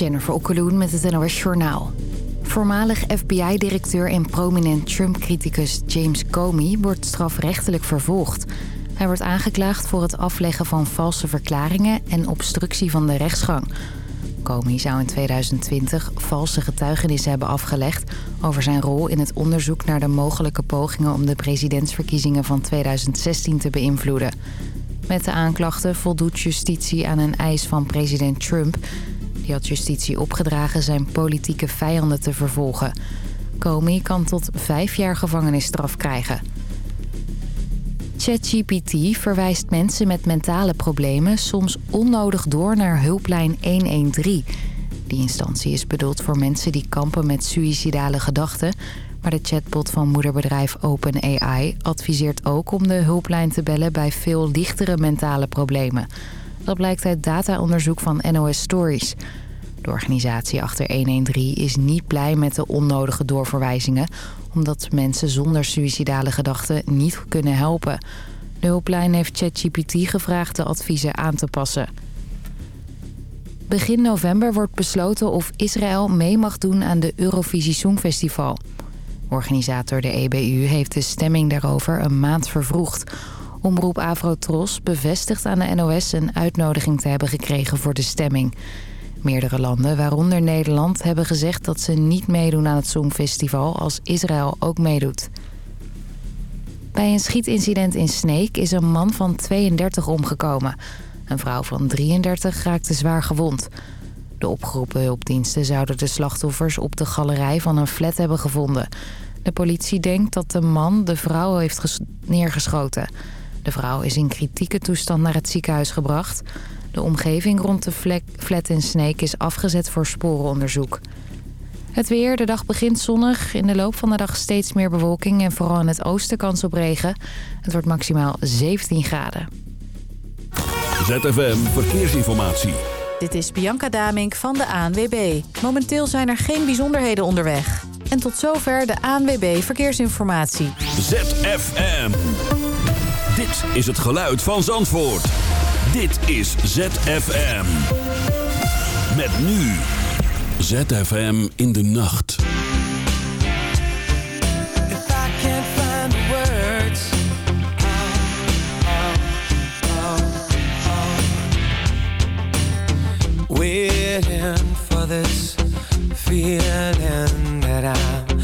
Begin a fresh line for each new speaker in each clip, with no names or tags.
Jennifer Okkeloen met het NOS Journaal. Voormalig FBI-directeur en prominent Trump-criticus James Comey wordt strafrechtelijk vervolgd. Hij wordt aangeklaagd voor het afleggen van valse verklaringen en obstructie van de rechtsgang. Comey zou in 2020 valse getuigenissen hebben afgelegd... over zijn rol in het onderzoek naar de mogelijke pogingen... om de presidentsverkiezingen van 2016 te beïnvloeden. Met de aanklachten voldoet justitie aan een eis van president Trump... Die had justitie opgedragen zijn politieke vijanden te vervolgen. Comey kan tot vijf jaar gevangenisstraf krijgen. ChatGPT verwijst mensen met mentale problemen soms onnodig door naar hulplijn 113. Die instantie is bedoeld voor mensen die kampen met suïcidale gedachten... maar de chatbot van moederbedrijf OpenAI adviseert ook om de hulplijn te bellen... bij veel lichtere mentale problemen... Dat blijkt uit dataonderzoek van NOS Stories. De organisatie achter 113 is niet blij met de onnodige doorverwijzingen... omdat mensen zonder suïcidale gedachten niet kunnen helpen. De hulplijn heeft ChatGPT gevraagd de adviezen aan te passen. Begin november wordt besloten of Israël mee mag doen aan de Eurovisie Songfestival. Organisator de EBU heeft de stemming daarover een maand vervroegd... Omroep Avrotros bevestigt aan de NOS een uitnodiging te hebben gekregen voor de stemming. Meerdere landen, waaronder Nederland, hebben gezegd dat ze niet meedoen aan het Songfestival als Israël ook meedoet. Bij een schietincident in Sneek is een man van 32 omgekomen. Een vrouw van 33 raakte zwaar gewond. De opgeroepen hulpdiensten zouden de slachtoffers op de galerij van een flat hebben gevonden. De politie denkt dat de man de vrouw heeft neergeschoten. De vrouw is in kritieke toestand naar het ziekenhuis gebracht. De omgeving rond de flat in Sneek is afgezet voor sporenonderzoek. Het weer, de dag begint zonnig. In de loop van de dag steeds meer bewolking en vooral in het oosten kans op regen. Het wordt maximaal 17 graden.
ZFM Verkeersinformatie.
Dit is Bianca Damink van de ANWB. Momenteel zijn er geen bijzonderheden onderweg. En tot zover de ANWB Verkeersinformatie.
ZFM. Dit is het geluid van Zandvoort. Dit is ZFM. Met nu. ZFM in de nacht.
Waiting for this feeling that I'm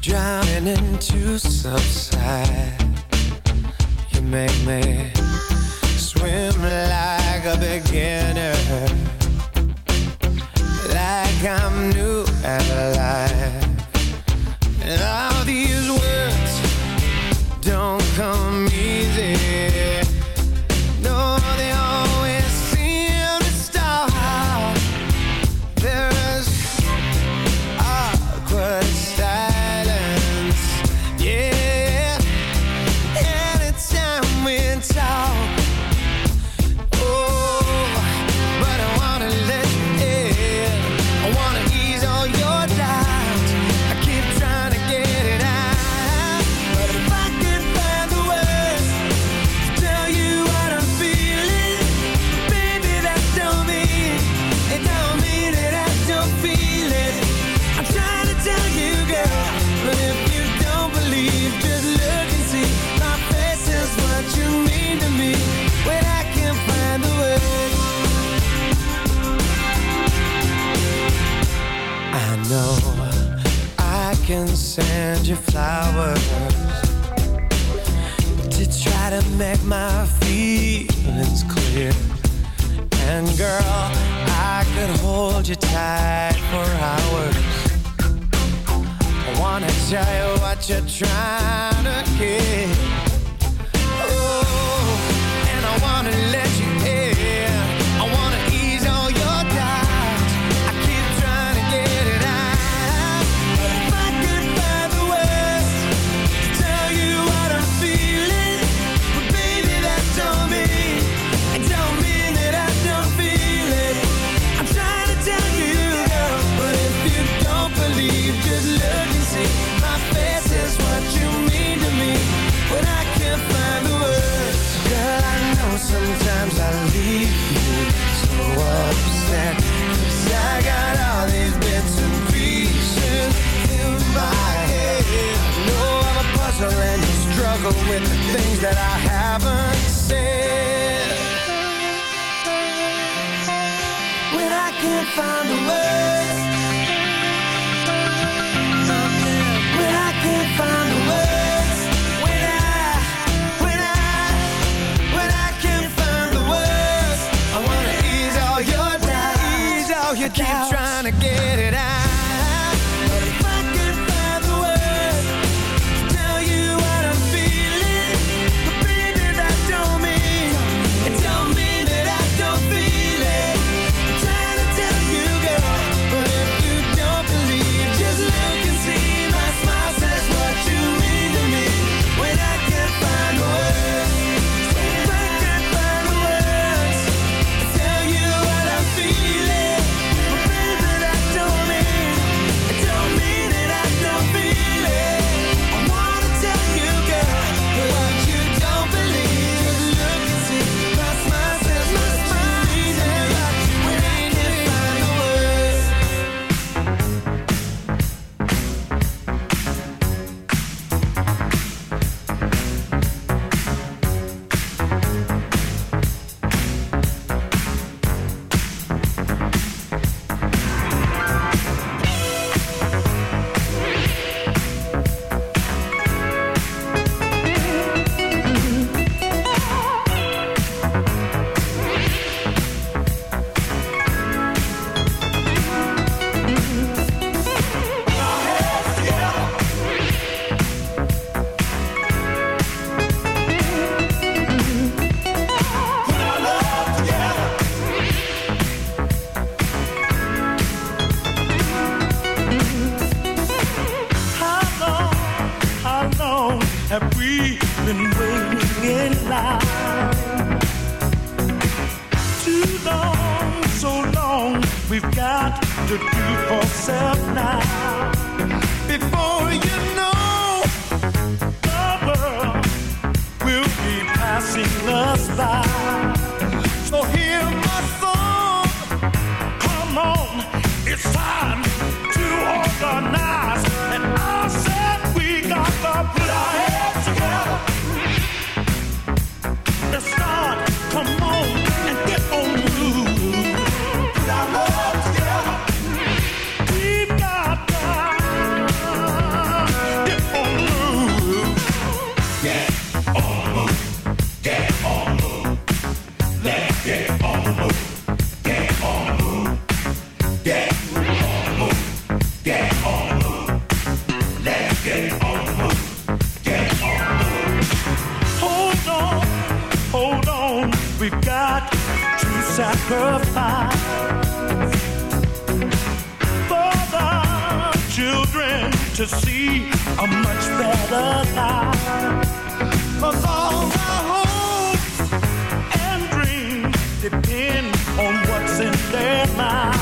drowning into subside You make me swim like a beginner. Like I'm new at life And all these words. Don't come easy make my feelings clear. And girl, I could hold you tight for hours. I wanna tell you what you're trying to get.
with the things that I haven't said. When I can't find
a It's time. for the children to see a much better life. All our hopes and dreams depend on what's in their
mind.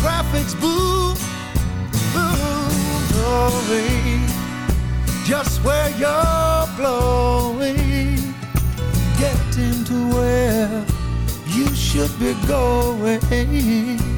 Traffic's boom, boom, blowing just where you're blowing. Getting to where you should be going.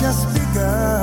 just begun.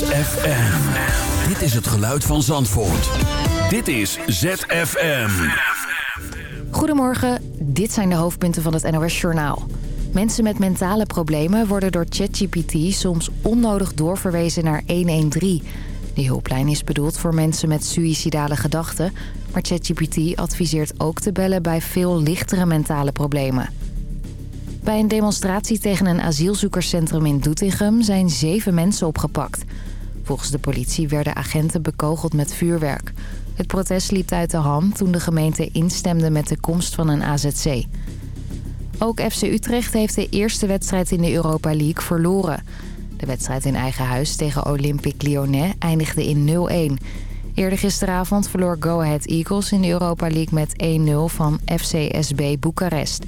ZFM. Dit is het geluid van Zandvoort. Dit is ZFM.
Goedemorgen, dit zijn de hoofdpunten van het NOS Journaal. Mensen met mentale problemen worden door ChatGPT soms onnodig doorverwezen naar 113. Die hulplijn is bedoeld voor mensen met suïcidale gedachten... maar ChatGPT adviseert ook te bellen bij veel lichtere mentale problemen. Bij een demonstratie tegen een asielzoekerscentrum in Doetinchem zijn zeven mensen opgepakt... Volgens de politie werden agenten bekogeld met vuurwerk. Het protest liep uit de hand toen de gemeente instemde met de komst van een AZC. Ook FC Utrecht heeft de eerste wedstrijd in de Europa League verloren. De wedstrijd in eigen huis tegen Olympique Lyonnais eindigde in 0-1. Eerder gisteravond verloor Go Ahead Eagles in de Europa League met 1-0 van FCSB Boekarest.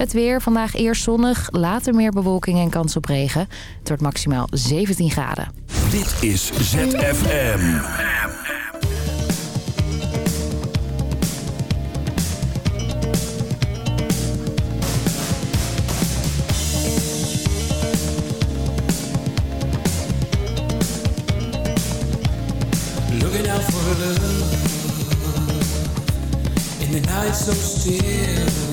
Het weer vandaag eerst zonnig, later meer bewolking en kans op regen. Het wordt maximaal 17 graden.
Dit is ZFM.
Looking out for love In the night so still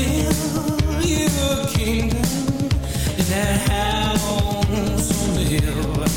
build Your kingdom in that house on the hill.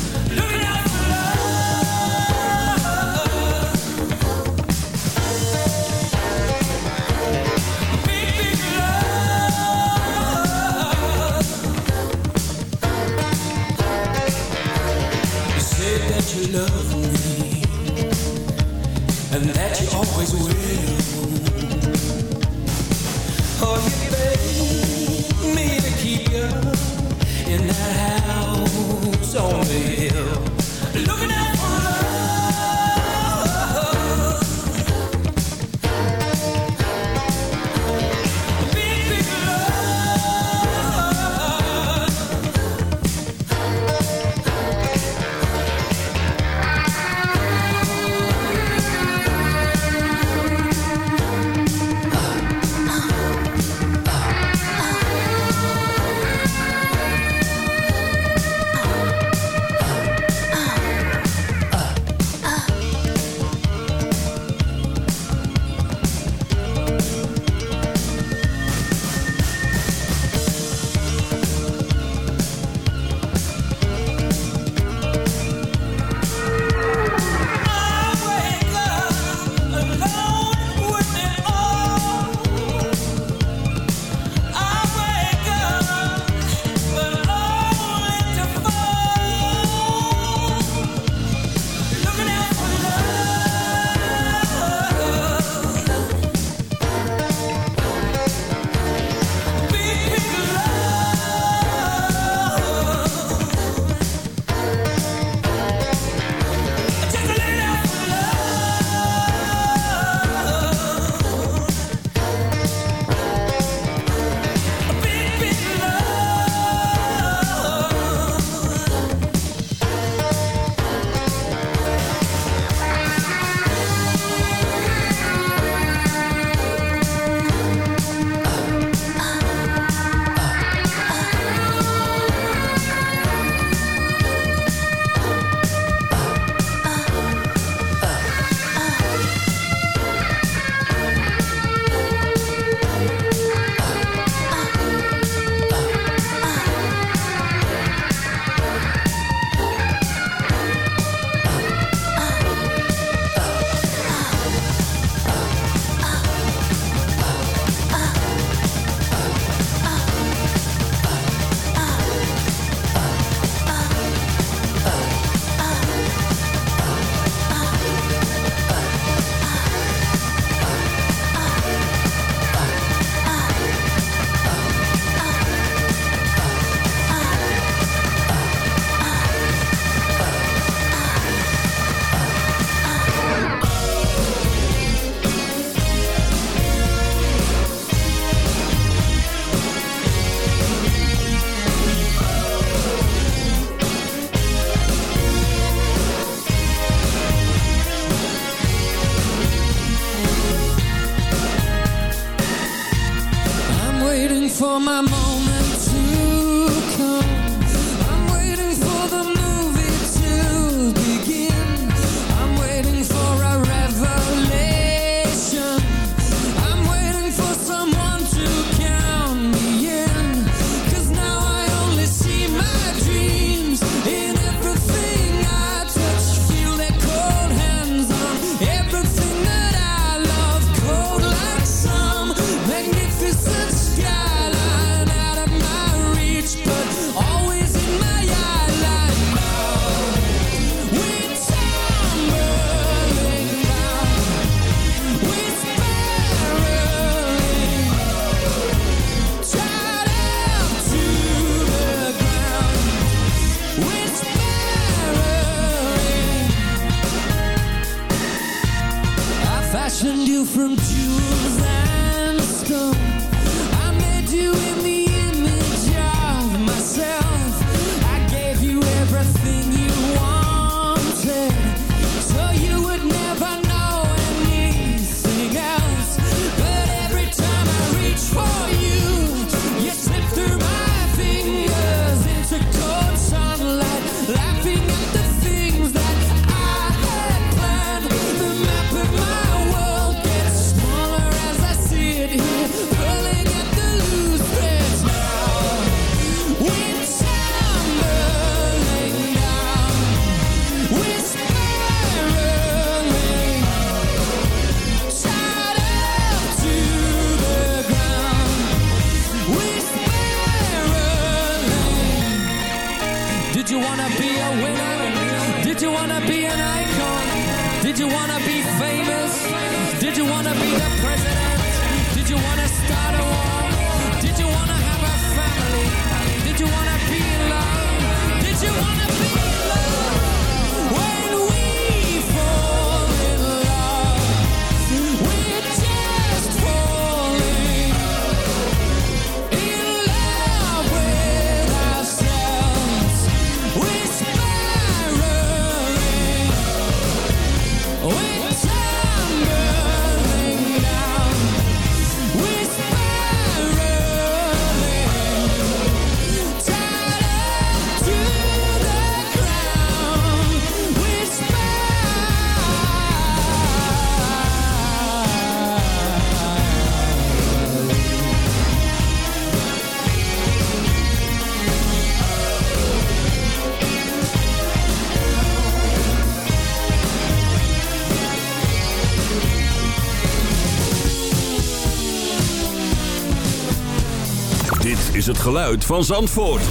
geluid van Zandvoort.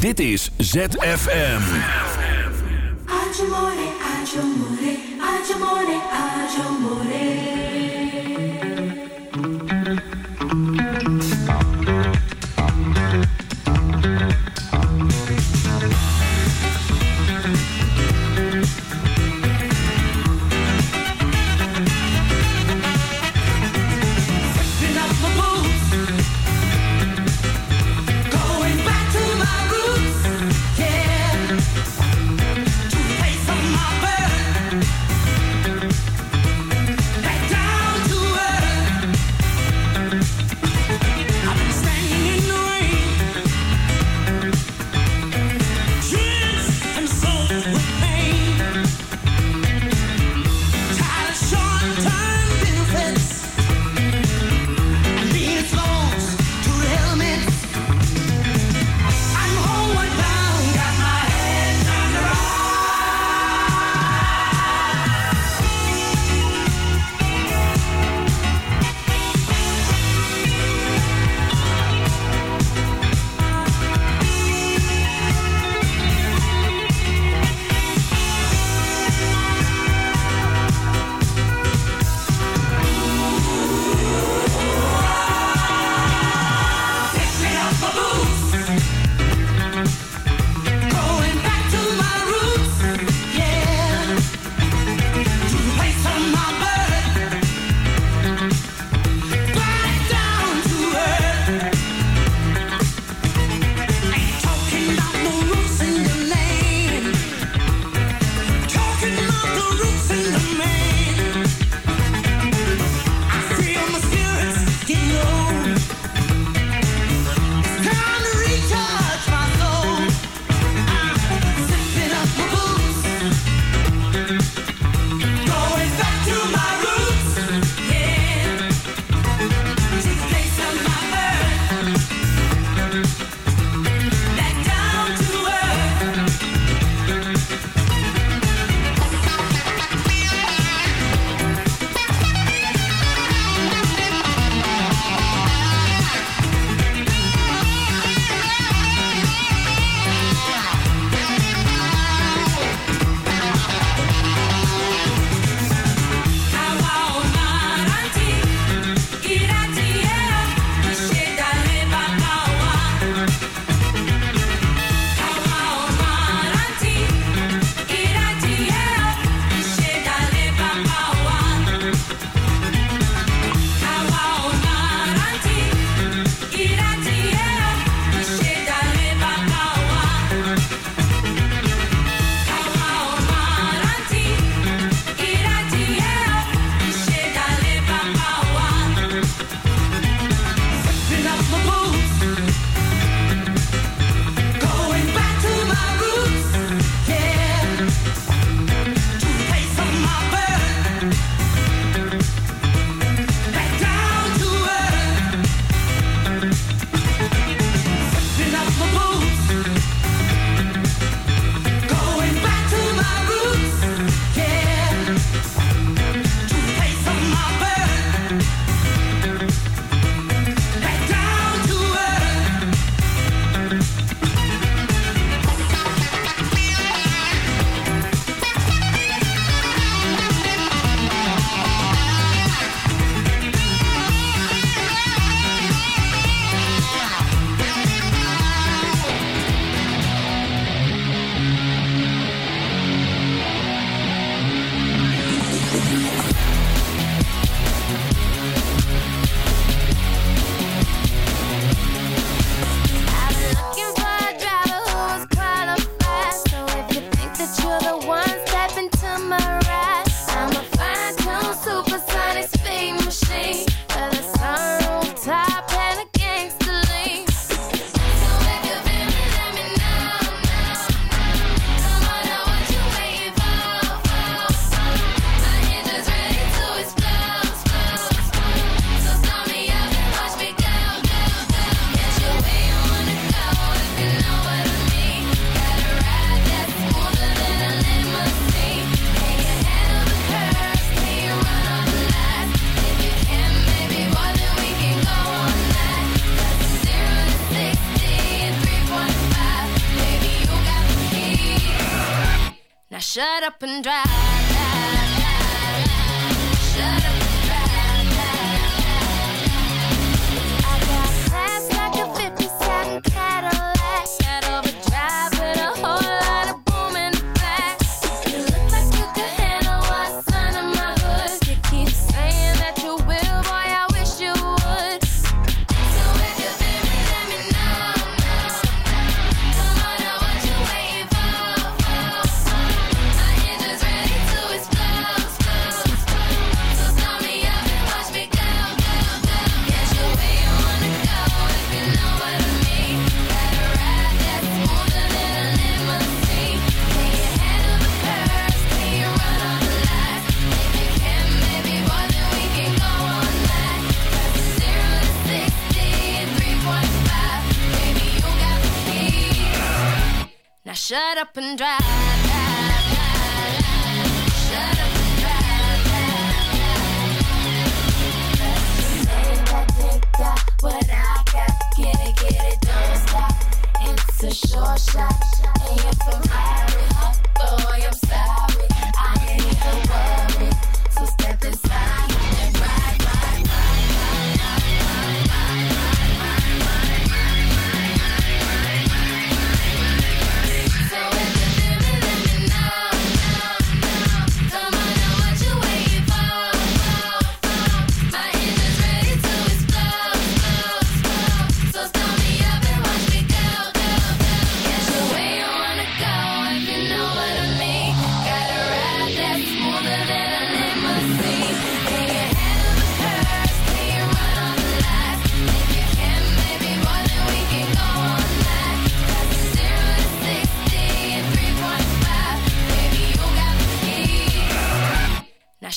Dit is ZFM. Agio more, agio more. Drive,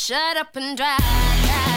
shut up and drive.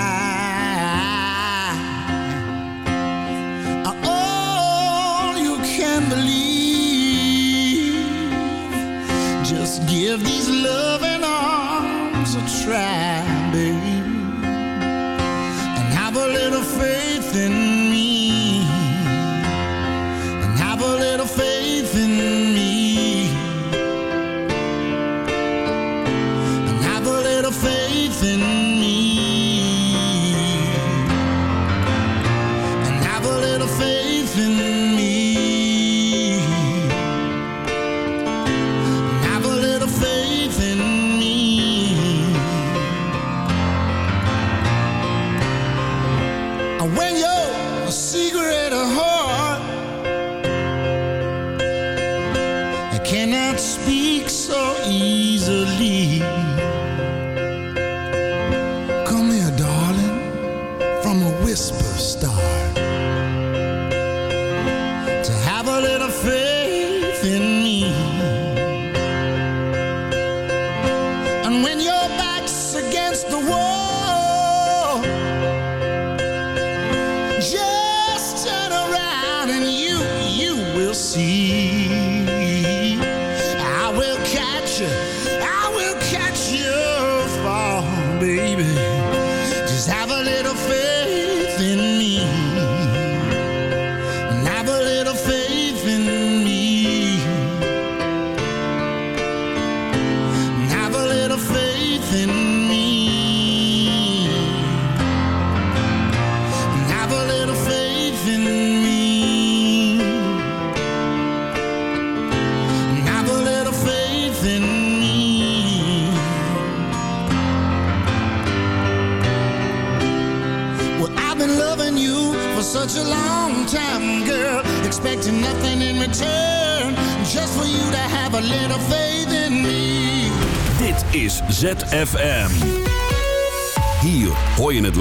give these loving arms a try,